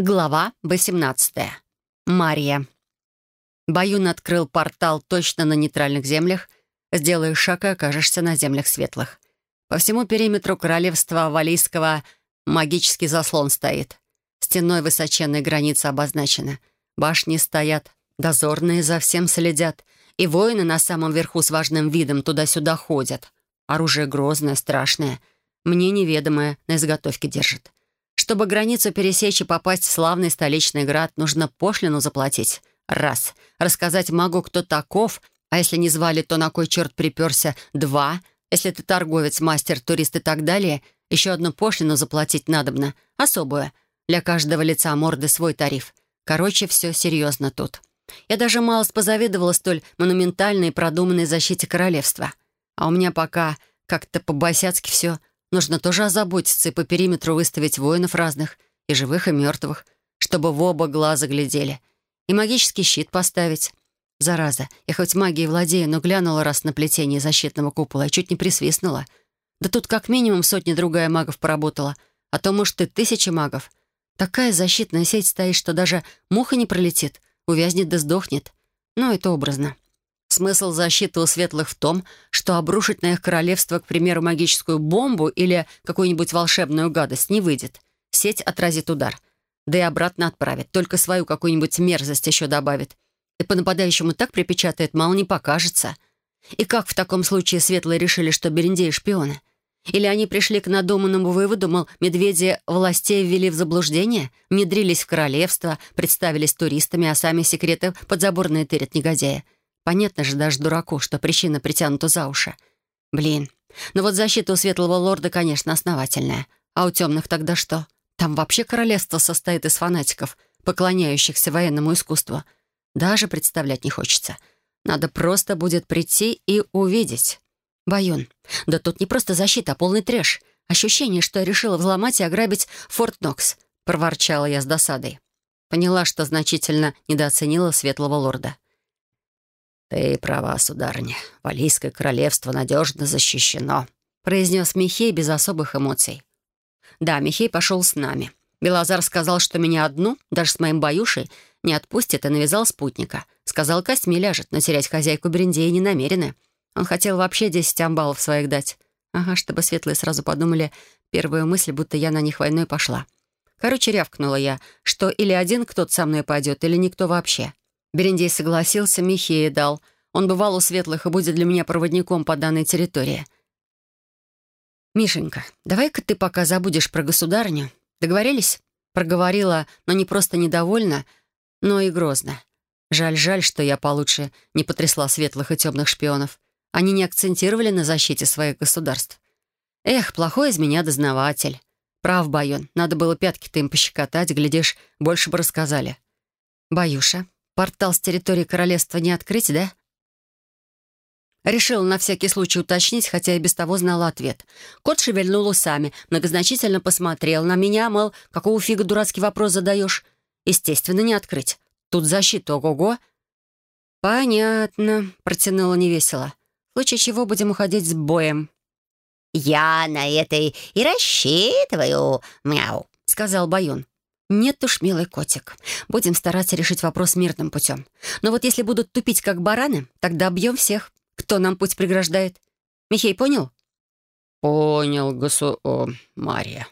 Глава 18. Мария. Баюн открыл портал точно на нейтральных землях. Сделаешь шаг и окажешься на землях светлых. По всему периметру королевства Валийского магический заслон стоит. Стеной высоченной границы обозначена. Башни стоят, дозорные за всем следят. И воины на самом верху с важным видом туда-сюда ходят. Оружие грозное, страшное. Мне неведомое на изготовке держит. Чтобы границу пересечь и попасть в славный столичный град, нужно пошлину заплатить. Раз. Рассказать магу, кто таков, а если не звали, то на кой черт приперся. Два. Если ты торговец, мастер, турист и так далее, еще одну пошлину заплатить надобно. Особую. Для каждого лица морды свой тариф. Короче, все серьезно тут. Я даже малость позавидовала столь монументальной и продуманной защите королевства. А у меня пока как-то по-босяцки все Нужно тоже озаботиться и по периметру выставить воинов разных, и живых, и мертвых, чтобы в оба глаза глядели. И магический щит поставить. Зараза, я хоть магией владею, но глянула раз на плетение защитного купола и чуть не присвистнула. Да тут как минимум сотни-другая магов поработала, а то, может, и тысячи магов. Такая защитная сеть стоит, что даже муха не пролетит, увязнет да сдохнет. Ну, это образно. Смысл защиты у светлых в том, что обрушить на их королевство, к примеру, магическую бомбу или какую-нибудь волшебную гадость не выйдет. Сеть отразит удар. Да и обратно отправит. Только свою какую-нибудь мерзость еще добавит. И по нападающему так припечатает, мало не покажется. И как в таком случае светлые решили, что Берендеи шпионы? Или они пришли к надуманному выводу, мол, медведи властей ввели в заблуждение, внедрились в королевство, представились туристами, а сами секреты подзаборные тырят негодяя. Понятно же даже дураку, что причина притянута за уши. Блин, ну вот защита у Светлого Лорда, конечно, основательная. А у темных тогда что? Там вообще королевство состоит из фанатиков, поклоняющихся военному искусству. Даже представлять не хочется. Надо просто будет прийти и увидеть. Баюн. Да тут не просто защита, а полный трэш. Ощущение, что я решила взломать и ограбить Форт Нокс. Проворчала я с досадой. Поняла, что значительно недооценила Светлого Лорда. «Ты права, сударыня. Валийское королевство надежно защищено», произнес Михей без особых эмоций. «Да, Михей пошел с нами. Белозар сказал, что меня одну, даже с моим баюшей, не отпустит и навязал спутника. Сказал, костьми ляжет, но терять хозяйку Берендея не намерены. Он хотел вообще десять амбалов своих дать. Ага, чтобы светлые сразу подумали первую мысль, будто я на них войной пошла. Короче, рявкнула я, что или один кто-то со мной пойдет, или никто вообще. Берендей согласился, Михея дал. Он бывал у светлых и будет для меня проводником по данной территории. «Мишенька, давай-ка ты пока забудешь про государню. Договорились?» Проговорила, но не просто недовольна, но и грозно. Жаль-жаль, что я получше не потрясла светлых и темных шпионов. Они не акцентировали на защите своих государств. Эх, плохой из меня дознаватель. Прав, Байон, надо было пятки-то им пощекотать, глядишь, больше бы рассказали. Баюша, Портал с территории королевства не открыть, да? Решила на всякий случай уточнить, хотя и без того знала ответ. Кот шевельнул усами, многозначительно посмотрел на меня, мол, какого фига дурацкий вопрос задаешь? Естественно, не открыть. Тут защита, ого-го. «Понятно», — протянула невесело. «В случае чего будем уходить с боем». «Я на это и рассчитываю, мяу», — сказал Баюн. «Нет уж, милый котик. Будем стараться решить вопрос мирным путем. Но вот если будут тупить как бараны, тогда бьем всех. Кто нам путь преграждает? Михей, понял?» «Понял, госу... О, Мария».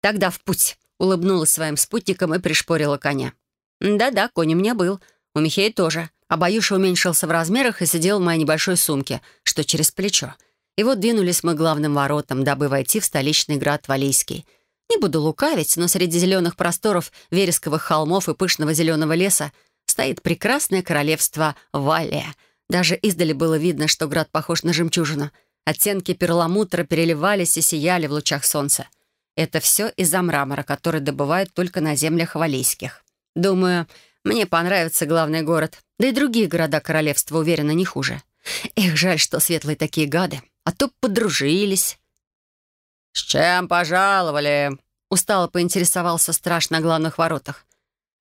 «Тогда в путь», — улыбнулась своим спутником и пришпорила коня. «Да-да, конь у меня был. У Михея тоже. А Баюша уменьшился в размерах и сидел в моей небольшой сумке, что через плечо. И вот двинулись мы главным воротам, дабы войти в столичный град Валийский — не буду лукавить, но среди зеленых просторов вересковых холмов и пышного зеленого леса стоит прекрасное королевство Валия. Даже издали было видно, что град похож на жемчужину. Оттенки перламутра переливались и сияли в лучах солнца. Это все из-за мрамора, который добывают только на землях валийских. Думаю, мне понравится главный город. Да и другие города королевства, уверена, не хуже. Эх, жаль, что светлые такие гады. А то подружились. «С чем пожаловали?» Устало поинтересовался страж на главных воротах.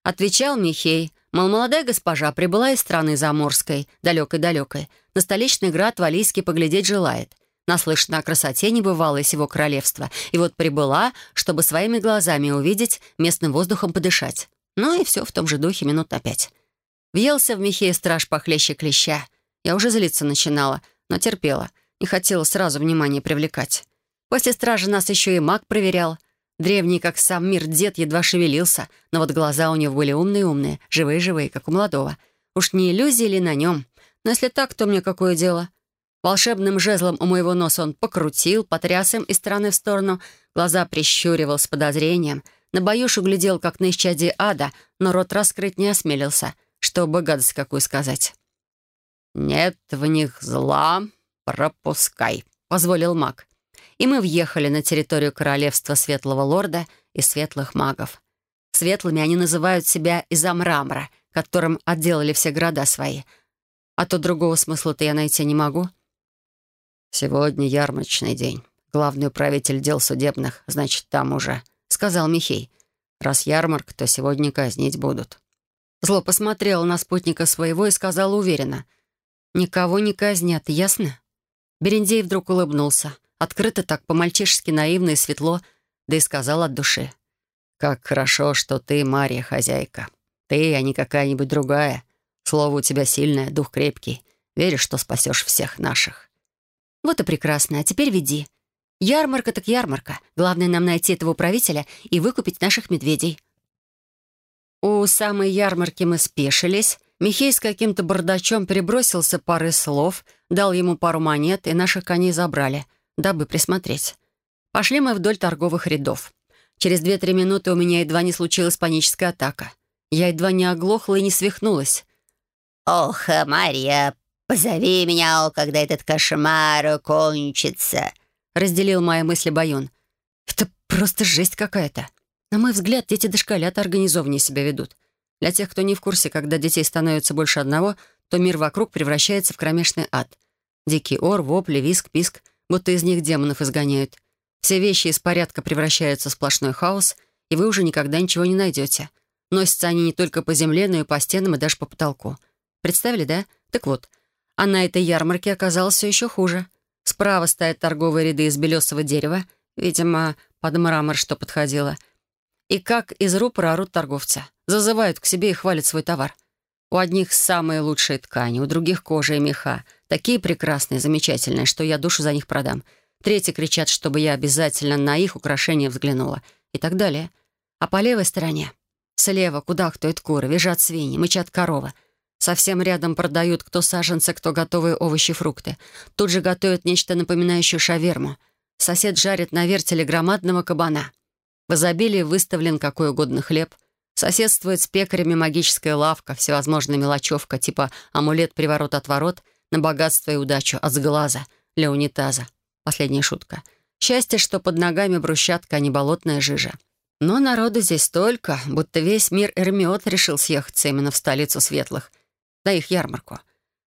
Отвечал Михей, мол, молодая госпожа прибыла из страны заморской, далекой-далекой, на столичный град Валийский поглядеть желает. Наслышана о красоте небывалой сего королевства. И вот прибыла, чтобы своими глазами увидеть, местным воздухом подышать. Ну и все в том же духе минут на пять. Въелся в Михея страж похлеще клеща. Я уже злиться начинала, но терпела. Не хотела сразу внимание привлекать. После стражи нас еще и маг проверял. Древний, как сам мир, дед едва шевелился, но вот глаза у него были умные-умные, живые-живые, как у молодого. Уж не иллюзии ли на нем? Но если так, то мне какое дело? Волшебным жезлом у моего носа он покрутил, потряс им из стороны в сторону, глаза прищуривал с подозрением. На баюшу глядел, как на исчадие ада, но рот раскрыть не осмелился, чтобы гадость какую сказать. «Нет в них зла, пропускай», — позволил маг. И мы въехали на территорию королевства Светлого Лорда и Светлых Магов. Светлыми они называют себя из-за мрамора, которым отделали все города свои. А то другого смысла-то я найти не могу — «Сегодня ярмарочный день. Главный управитель дел судебных, значит, там уже», — сказал Михей. «Раз ярмарка, то сегодня казнить будут». Зло посмотрел на спутника своего и сказал уверенно. «Никого не казнят, ясно?» Берендей вдруг улыбнулся. Открыто так, по-мальчишески наивно и светло, да и сказал от души. «Как хорошо, что ты, Мария, хозяйка. Ты, а не какая-нибудь другая. Слово у тебя сильное, дух крепкий. Веришь, что спасешь всех наших». Вот и прекрасно. А теперь веди. Ярмарка так ярмарка. Главное нам найти этого управителя и выкупить наших медведей. У самой ярмарки мы спешились. Михей с каким-то бардачом перебросился пары слов, дал ему пару монет, и наших коней забрали, дабы присмотреть. Пошли мы вдоль торговых рядов. Через две-три минуты у меня едва не случилась паническая атака. Я едва не оглохла и не свихнулась. «Ох, Марья, «Позови меня, когда этот кошмар кончится», — разделил мои мысли Байон. «Это просто жесть какая-то. На мой взгляд, дети дошколята организованнее себя ведут. Для тех, кто не в курсе, когда детей становится больше одного, то мир вокруг превращается в кромешный ад. Дикий ор, вопли, виск, писк, будто из них демонов изгоняют. Все вещи из порядка превращаются в сплошной хаос, и вы уже никогда ничего не найдете. Носятся они не только по земле, но и по стенам, и даже по потолку. Представили, да? Так вот — а на этой ярмарке оказалось все еще хуже. Справа стоят торговые ряды из белесого дерева, видимо, под мрамор что подходило. И как из рупора орут торговца. Зазывают к себе и хвалят свой товар. У одних самые лучшие ткани, у других кожа и меха. Такие прекрасные, замечательные, что я душу за них продам. Третьи кричат, чтобы я обязательно на их украшения взглянула. И так далее. А по левой стороне, слева, куда кудахтают куры, визжат свиньи, мычат коровы — Совсем рядом продают кто саженцы, кто готовые овощи, фрукты. Тут же готовят нечто напоминающее шаверму. Сосед жарит на вертеле громадного кабана. В изобилии выставлен какой угодно хлеб. Соседствует с пекарями магическая лавка, всевозможная мелочевка, типа амулет-приворот-отворот на богатство и удачу от сглаза для унитаза. Последняя шутка. Счастье, что под ногами брусчатка, а не болотная жижа. Но народу здесь столько, будто весь мир Эрмиот решил съехаться именно в столицу светлых — на их ярмарку.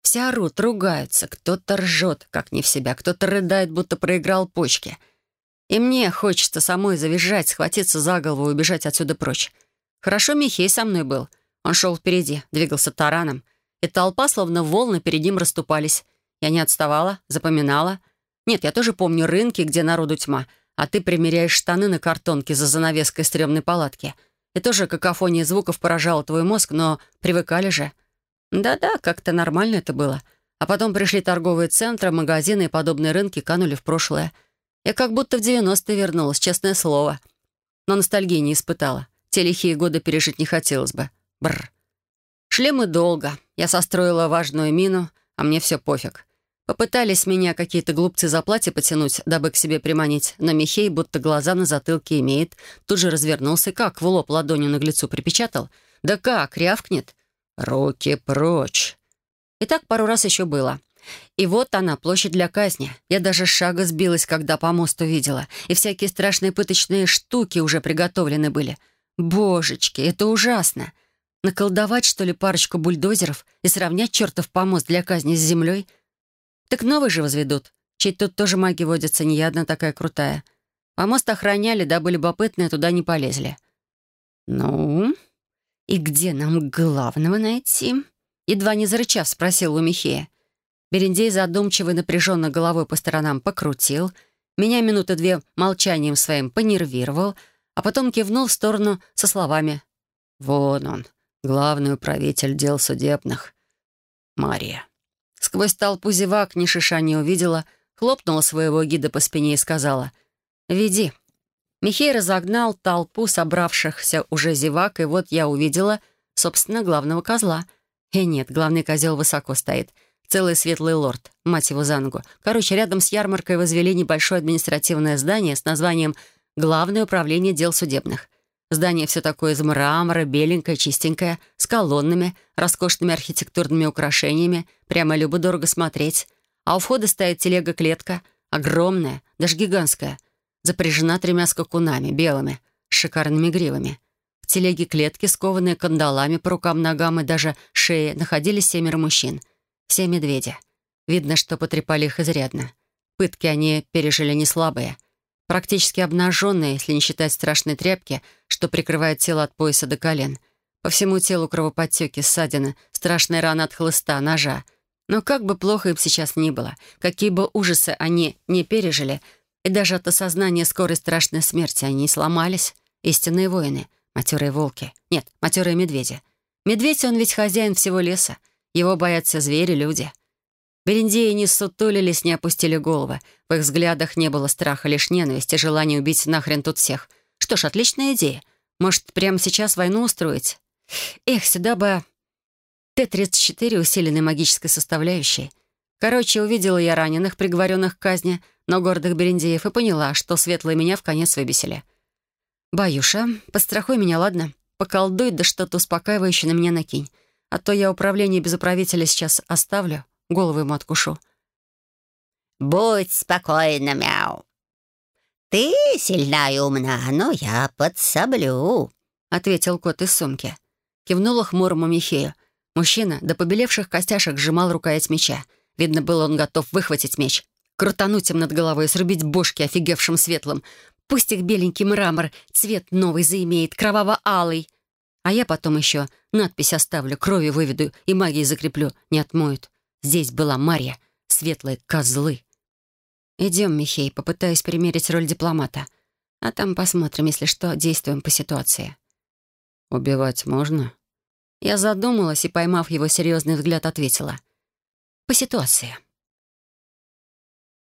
Все орут, ругаются, кто-то ржет, как не в себя, кто-то рыдает, будто проиграл почки. И мне хочется самой завизжать, схватиться за голову и убежать отсюда прочь. Хорошо Михей со мной был. Он шел впереди, двигался тараном, и толпа, словно волны, перед ним расступались. Я не отставала, запоминала. Нет, я тоже помню рынки, где народу тьма, а ты примеряешь штаны на картонке за занавеской стрёмной палатки. И тоже какофония звуков поражала твой мозг, но привыкали же. Да-да, как-то нормально это было. А потом пришли торговые центры, магазины и подобные рынки канули в прошлое. Я как будто в 90-е вернулась, честное слово. Но ностальгии не испытала. Те лихие годы пережить не хотелось бы. Бррр. Шли мы долго. Я состроила важную мину, а мне все пофиг. Попытались меня какие-то глупцы за платье потянуть, дабы к себе приманить, но Михей, будто глаза на затылке имеет, тут же развернулся как в лоб ладонью наглецу припечатал. «Да как, рявкнет!» «Руки прочь!» И так пару раз еще было. И вот она, площадь для казни. Я даже шага сбилась, когда по мосту видела. И всякие страшные пыточные штуки уже приготовлены были. Божечки, это ужасно. Наколдовать, что ли, парочку бульдозеров и сравнять чертов помост для казни с землей? Так новый же возведут. Чей тут тоже маги водятся, не я одна такая крутая. Помост охраняли, дабы любопытные туда не полезли. «Ну, «И где нам главного найти?» Едва не зарычав, спросил у Михея. Берендей задумчиво и напряженно головой по сторонам покрутил, меня минуты две молчанием своим понервировал, а потом кивнул в сторону со словами «Вон он, главный управитель дел судебных, Мария». Сквозь толпу зевак ни шиша не увидела, хлопнула своего гида по спине и сказала «Веди». Михей разогнал толпу собравшихся уже зевак, и вот я увидела, собственно, главного козла. И нет, главный козел высоко стоит. Целый светлый лорд, мать его за ногу. Короче, рядом с ярмаркой возвели небольшое административное здание с названием «Главное управление дел судебных». Здание все такое из мрамора, беленькое, чистенькое, с колоннами, роскошными архитектурными украшениями. Прямо любо-дорого смотреть. А у входа стоит телега-клетка, огромная, даже гигантская — запряжена тремя скакунами, белыми, с шикарными гривами. В телеге клетки, скованные кандалами по рукам-ногам и даже шее, находились семеро мужчин. Все медведи. Видно, что потрепали их изрядно. Пытки они пережили не слабые. Практически обнаженные, если не считать страшной тряпки, что прикрывает тело от пояса до колен. По всему телу кровоподтеки, ссадины, страшная рана от хлыста, ножа. Но как бы плохо им сейчас ни было, какие бы ужасы они не пережили — и даже от осознания скорой страшной смерти они сломались. Истинные воины, матерые волки. Нет, матерые медведи. Медведь, он ведь хозяин всего леса. Его боятся звери, люди. Бериндеи не сутулились, не опустили головы. В их взглядах не было страха, лишь ненависть и желание убить нахрен тут всех. Что ж, отличная идея. Может, прямо сейчас войну устроить? Эх, сюда бы Т-34, усиленной магической составляющей. Короче, увидела я раненых, приговоренных к казни, но гордых берендеев, и поняла, что светлые меня в конец выбесили. «Баюша, подстрахуй меня, ладно? Поколдуй, да что-то успокаивающее на меня накинь. А то я управление без управителя сейчас оставлю, голову ему откушу». «Будь спокойна, мяу. Ты сильна и умна, но я подсоблю», — ответил кот из сумки. Кивнула хмурому Михею. Мужчина до побелевших костяшек сжимал рукоять меча — Видно было, он готов выхватить меч, крутануть им над головой и срубить бошки офигевшим светлым. Пусть их беленький мрамор цвет новый заимеет, кроваво-алый. А я потом еще надпись оставлю, крови выведу и магией закреплю, не отмоют. Здесь была Марья, светлые козлы. Идем, Михей, попытаюсь примерить роль дипломата. А там посмотрим, если что, действуем по ситуации. «Убивать можно?» Я задумалась и, поймав его серьезный взгляд, ответила — по ситуации.